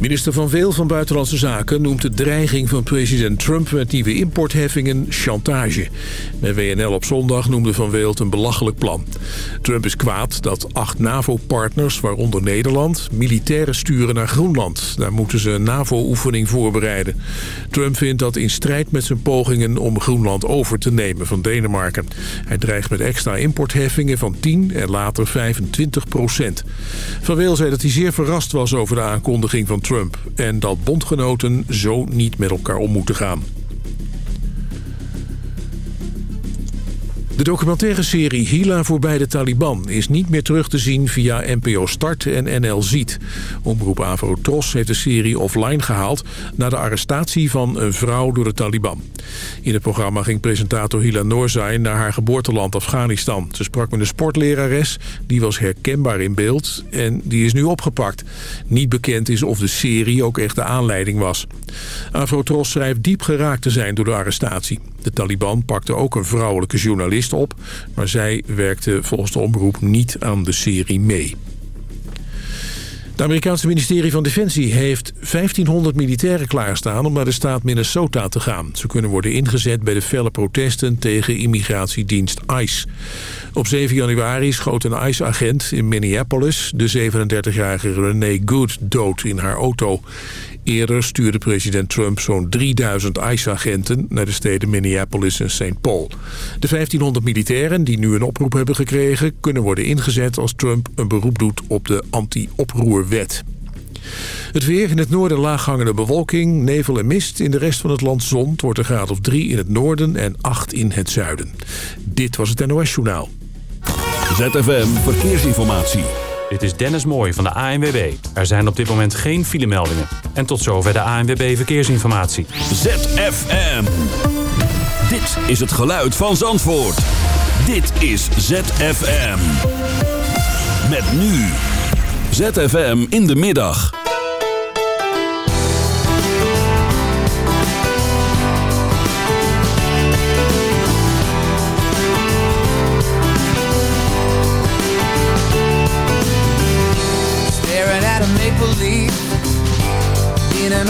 Minister Van Weel van Buitenlandse Zaken noemt de dreiging van president Trump met nieuwe importheffingen chantage. Bij WNL op zondag noemde Van Weel het een belachelijk plan. Trump is kwaad dat acht NAVO-partners, waaronder Nederland, militairen sturen naar Groenland. Daar moeten ze een NAVO-oefening voorbereiden. Trump vindt dat in strijd met zijn pogingen om Groenland over te nemen van Denemarken. Hij dreigt met extra importheffingen van 10 en later 25 procent. Van Weel zei dat hij zeer verrast was over de aankondiging van Trump... en dat bondgenoten zo niet met elkaar om moeten gaan. De documentaire serie Hila voorbij de Taliban is niet meer terug te zien via NPO Start en NL Ziet. Omroep Avro Tros heeft de serie offline gehaald na de arrestatie van een vrouw door de Taliban. In het programma ging presentator Hila Noorzai naar haar geboorteland Afghanistan. Ze sprak met een sportlerares, die was herkenbaar in beeld en die is nu opgepakt. Niet bekend is of de serie ook echt de aanleiding was. Avro Tros schrijft diep geraakt te zijn door de arrestatie. De Taliban pakte ook een vrouwelijke journalist op... maar zij werkte volgens de omroep niet aan de serie mee. Het Amerikaanse ministerie van Defensie heeft 1500 militairen klaarstaan om naar de staat Minnesota te gaan. Ze kunnen worden ingezet bij de felle protesten tegen immigratiedienst ICE. Op 7 januari schoot een ICE-agent in Minneapolis de 37-jarige Renee Good dood in haar auto. Eerder stuurde president Trump zo'n 3000 ICE-agenten naar de steden Minneapolis en St. Paul. De 1500 militairen die nu een oproep hebben gekregen... kunnen worden ingezet als Trump een beroep doet op de anti-oproerwet. Het weer in het noorden laaghangende bewolking, nevel en mist. In de rest van het land zon. Het wordt een graad of 3 in het noorden en 8 in het zuiden. Dit was het NOS Journaal. ZFM Verkeersinformatie. Dit is Dennis Mooij van de ANWB. Er zijn op dit moment geen filemeldingen. En tot zover de ANWB Verkeersinformatie. ZFM. Dit is het geluid van Zandvoort. Dit is ZFM. Met nu. ZFM in de middag.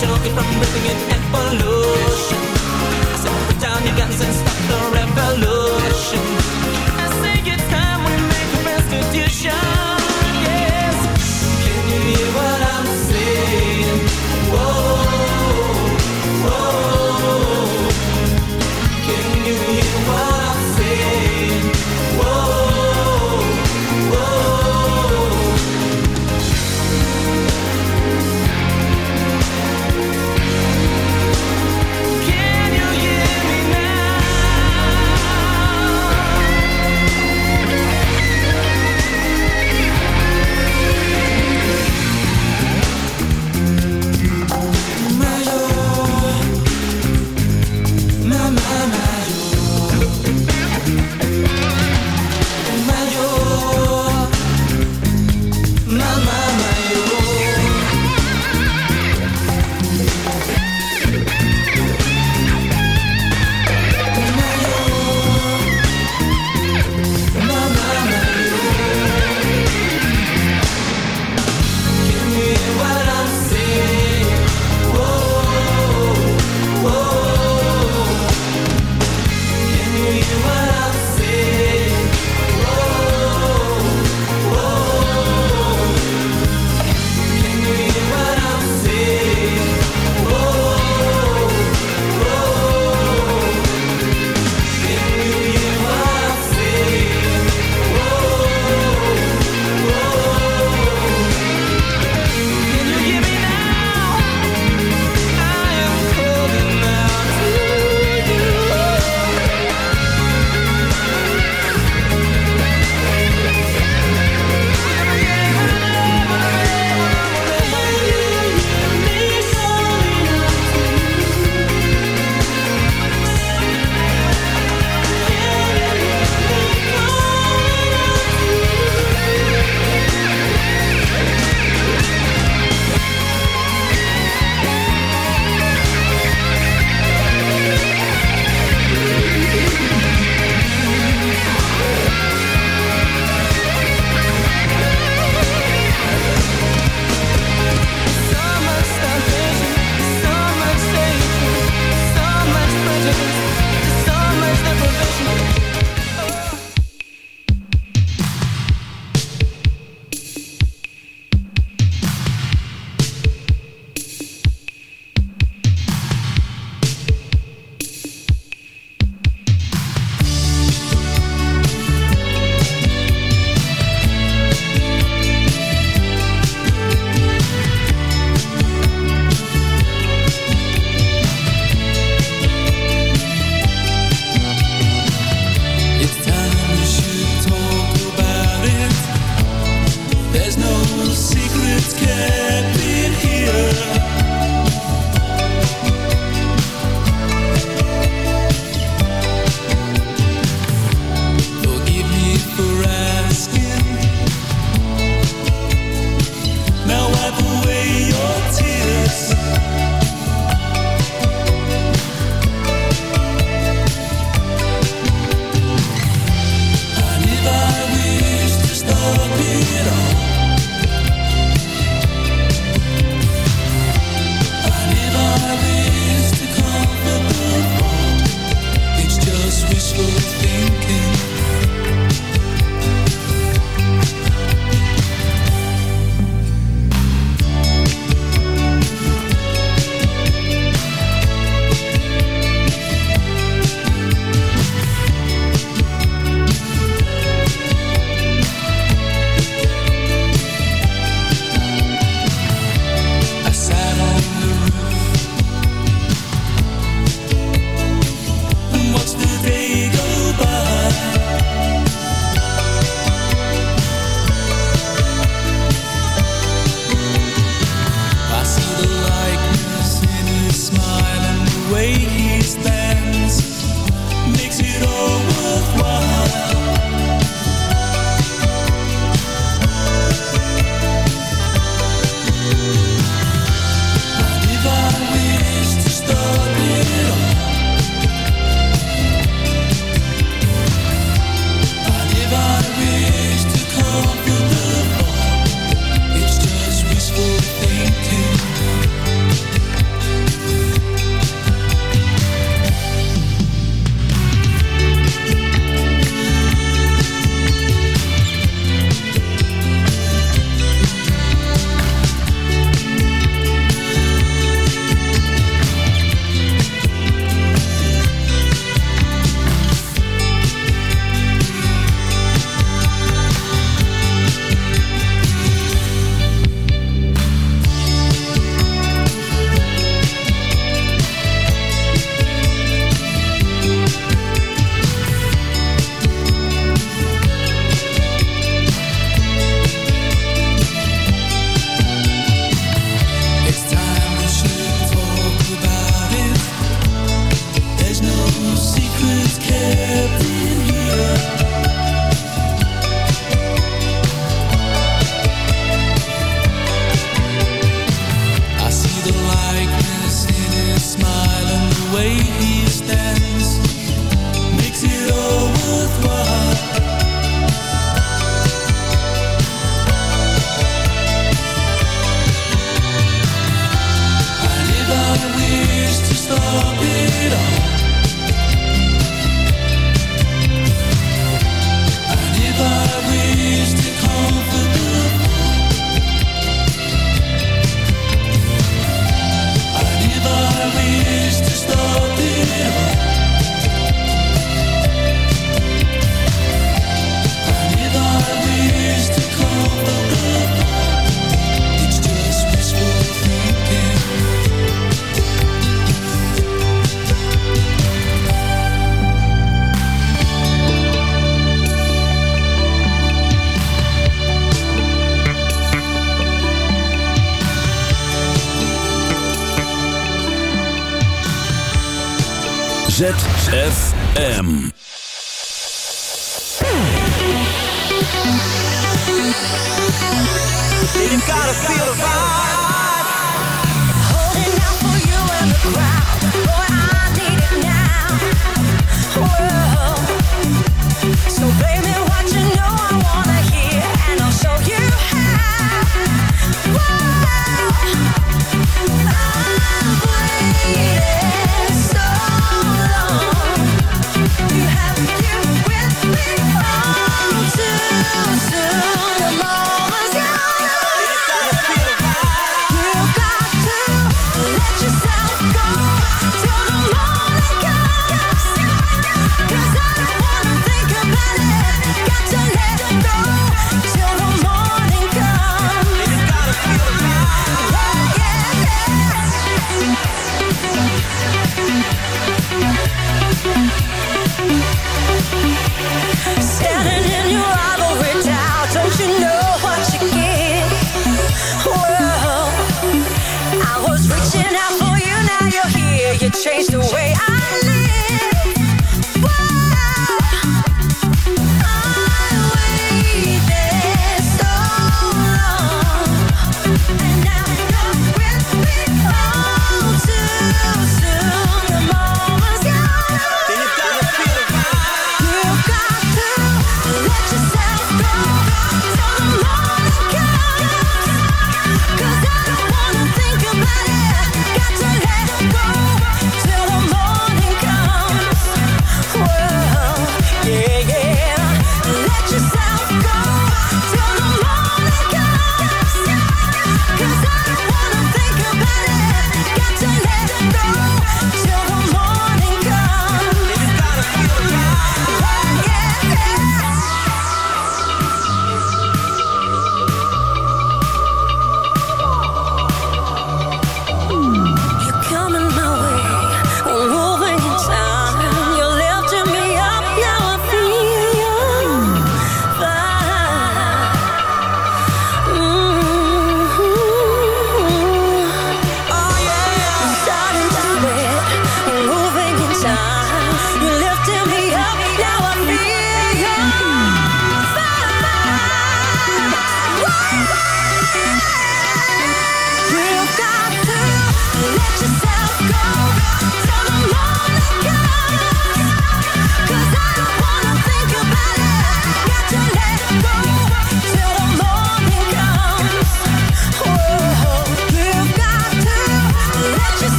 joking from breathing in evolution. I said, put down your guns and stop the revolution.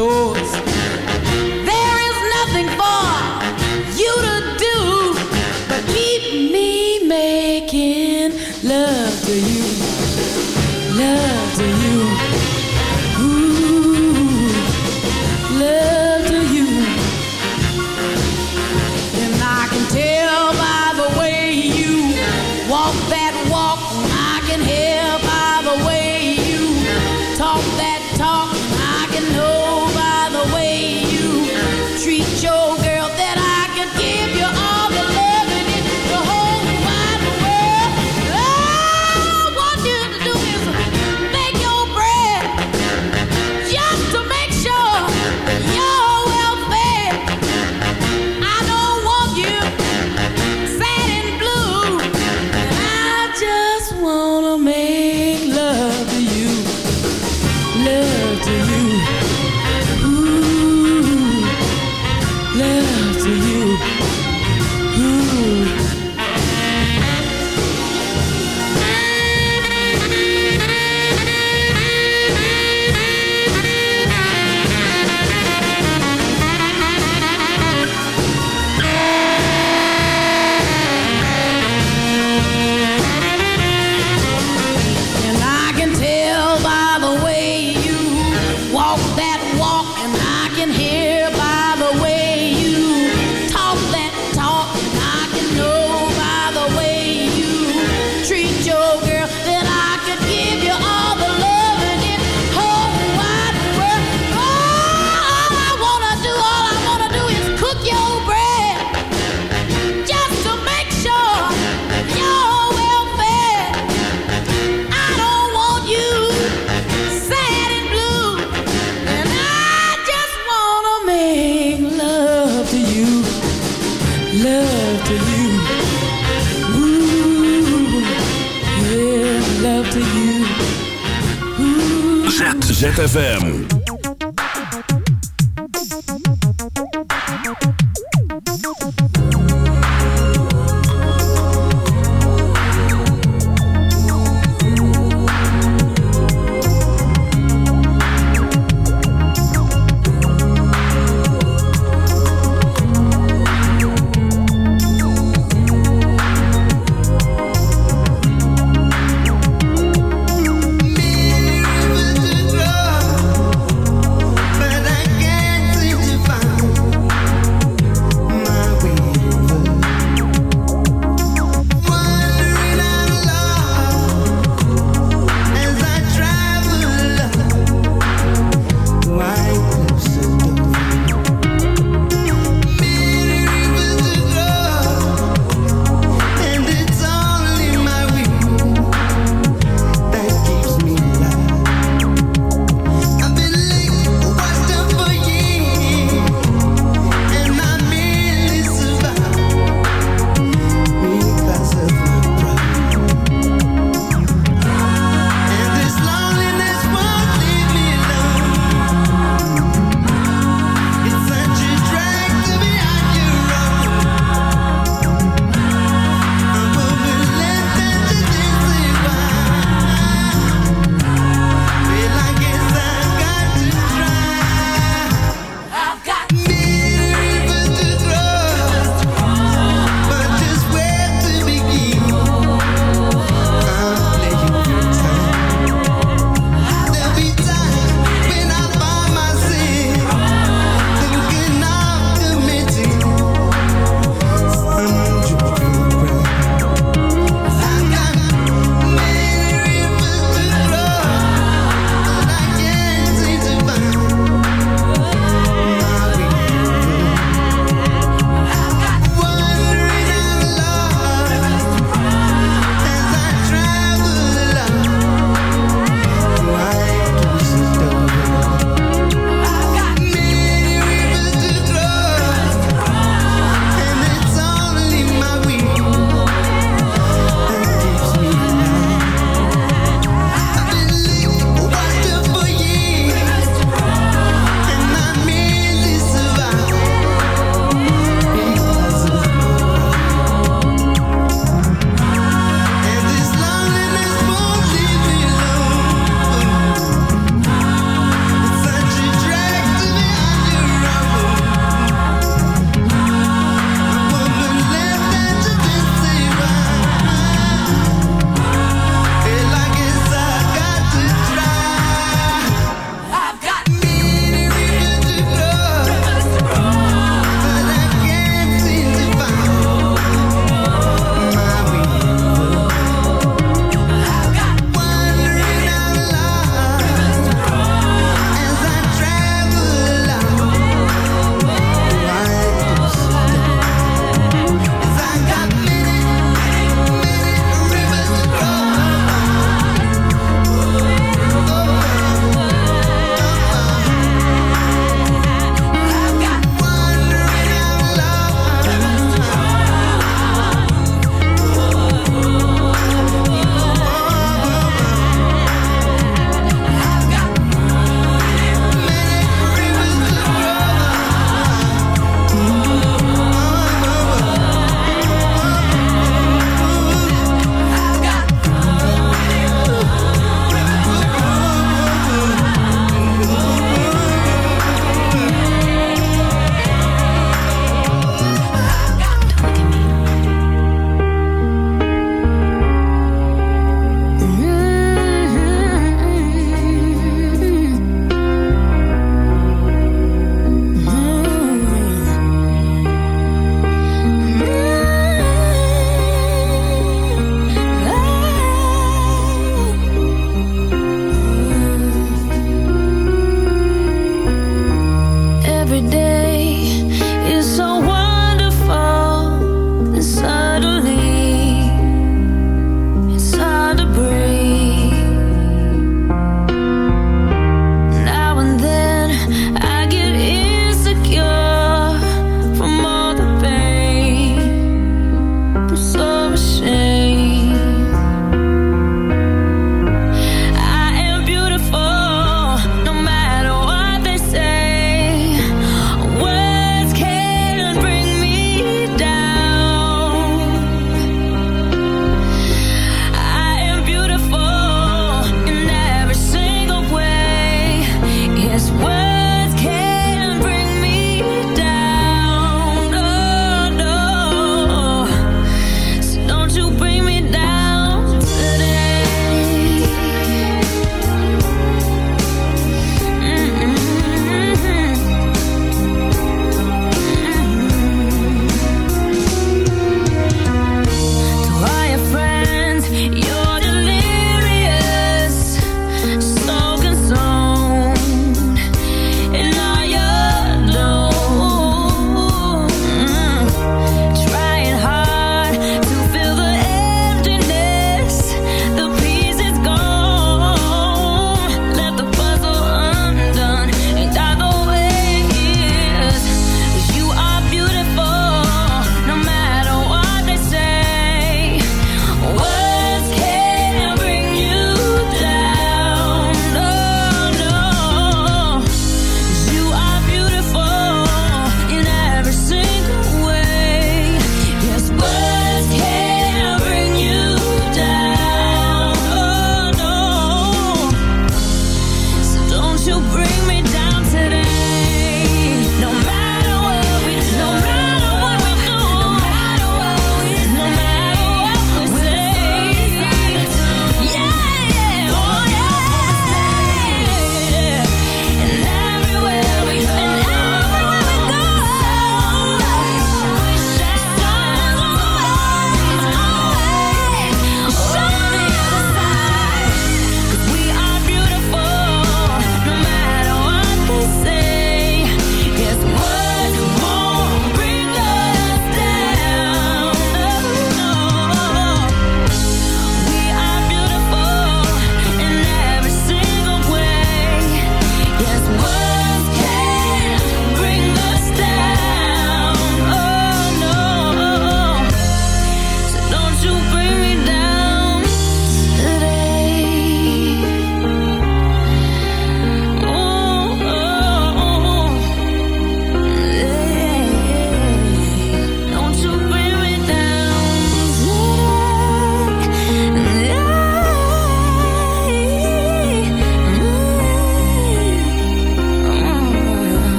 door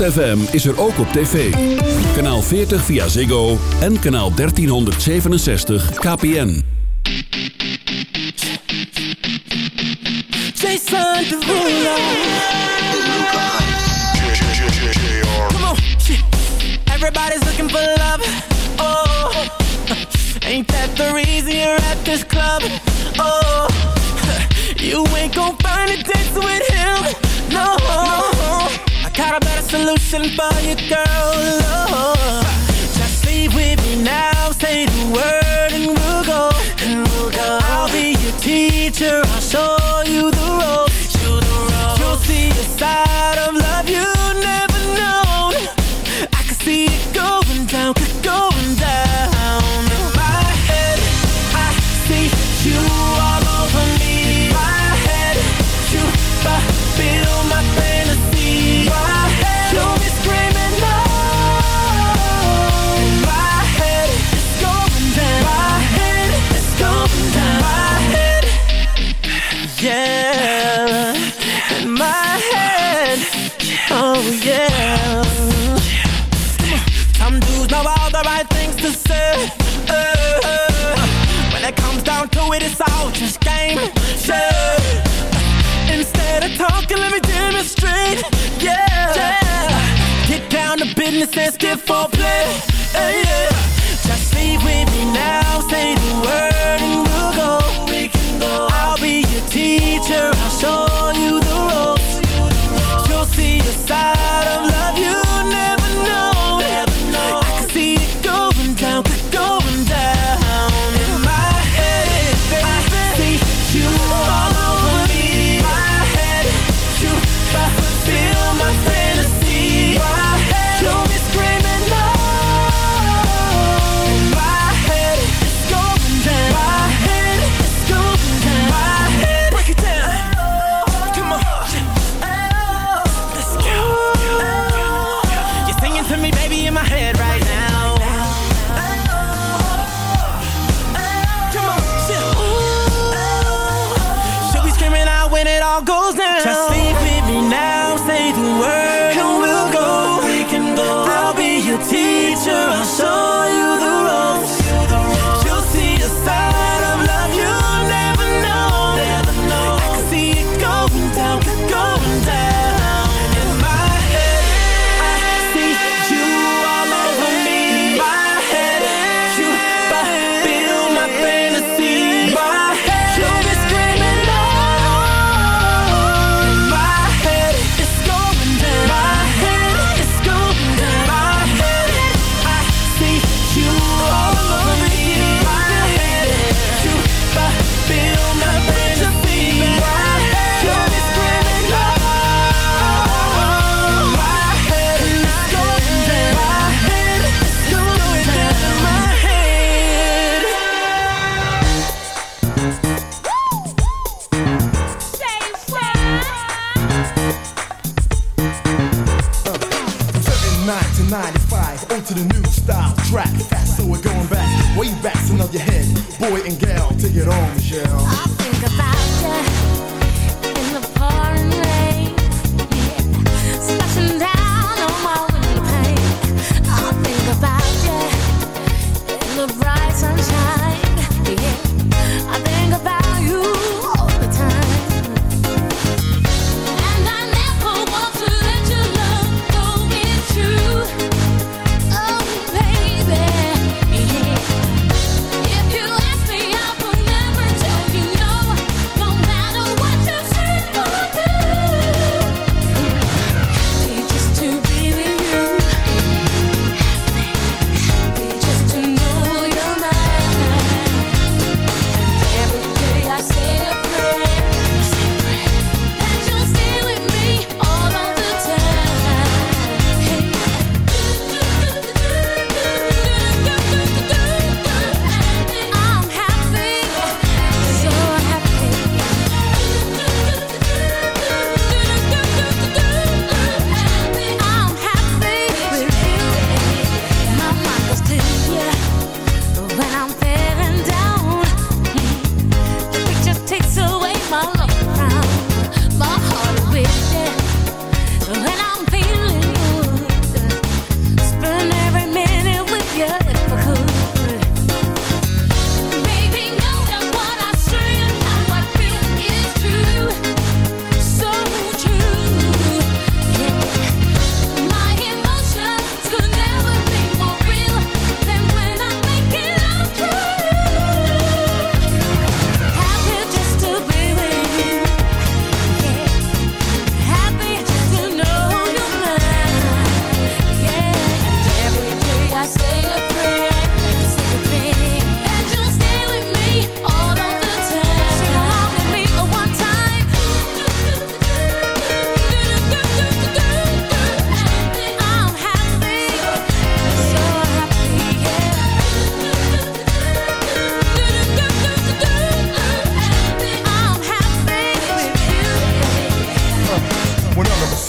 ZFM is er ook op tv. Kanaal 40 via Ziggo en kanaal 1367 KPN. Jason Derulo. Come on, everybody's looking for love. Oh, ain't that the reason you're at this club? Oh, you ain't gonna find a dance with affection for you, girl. Lord. Just leave with me now, say the word sensitive for play. Hey, yeah.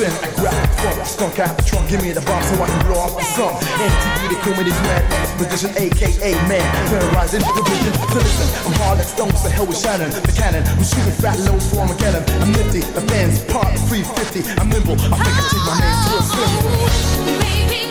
sin. I grab the funk, skunk out the trunk, give me the bomb so I can blow off the sun. MTV, the comedy man, magician, aka man, terrorizing the vision. To listen, I'm hard like stones, the hell with Shannon, the cannon. I'm shooting fat low for Armageddon. I'm nifty, the fans part 350. I'm nimble, I think I take my name to a.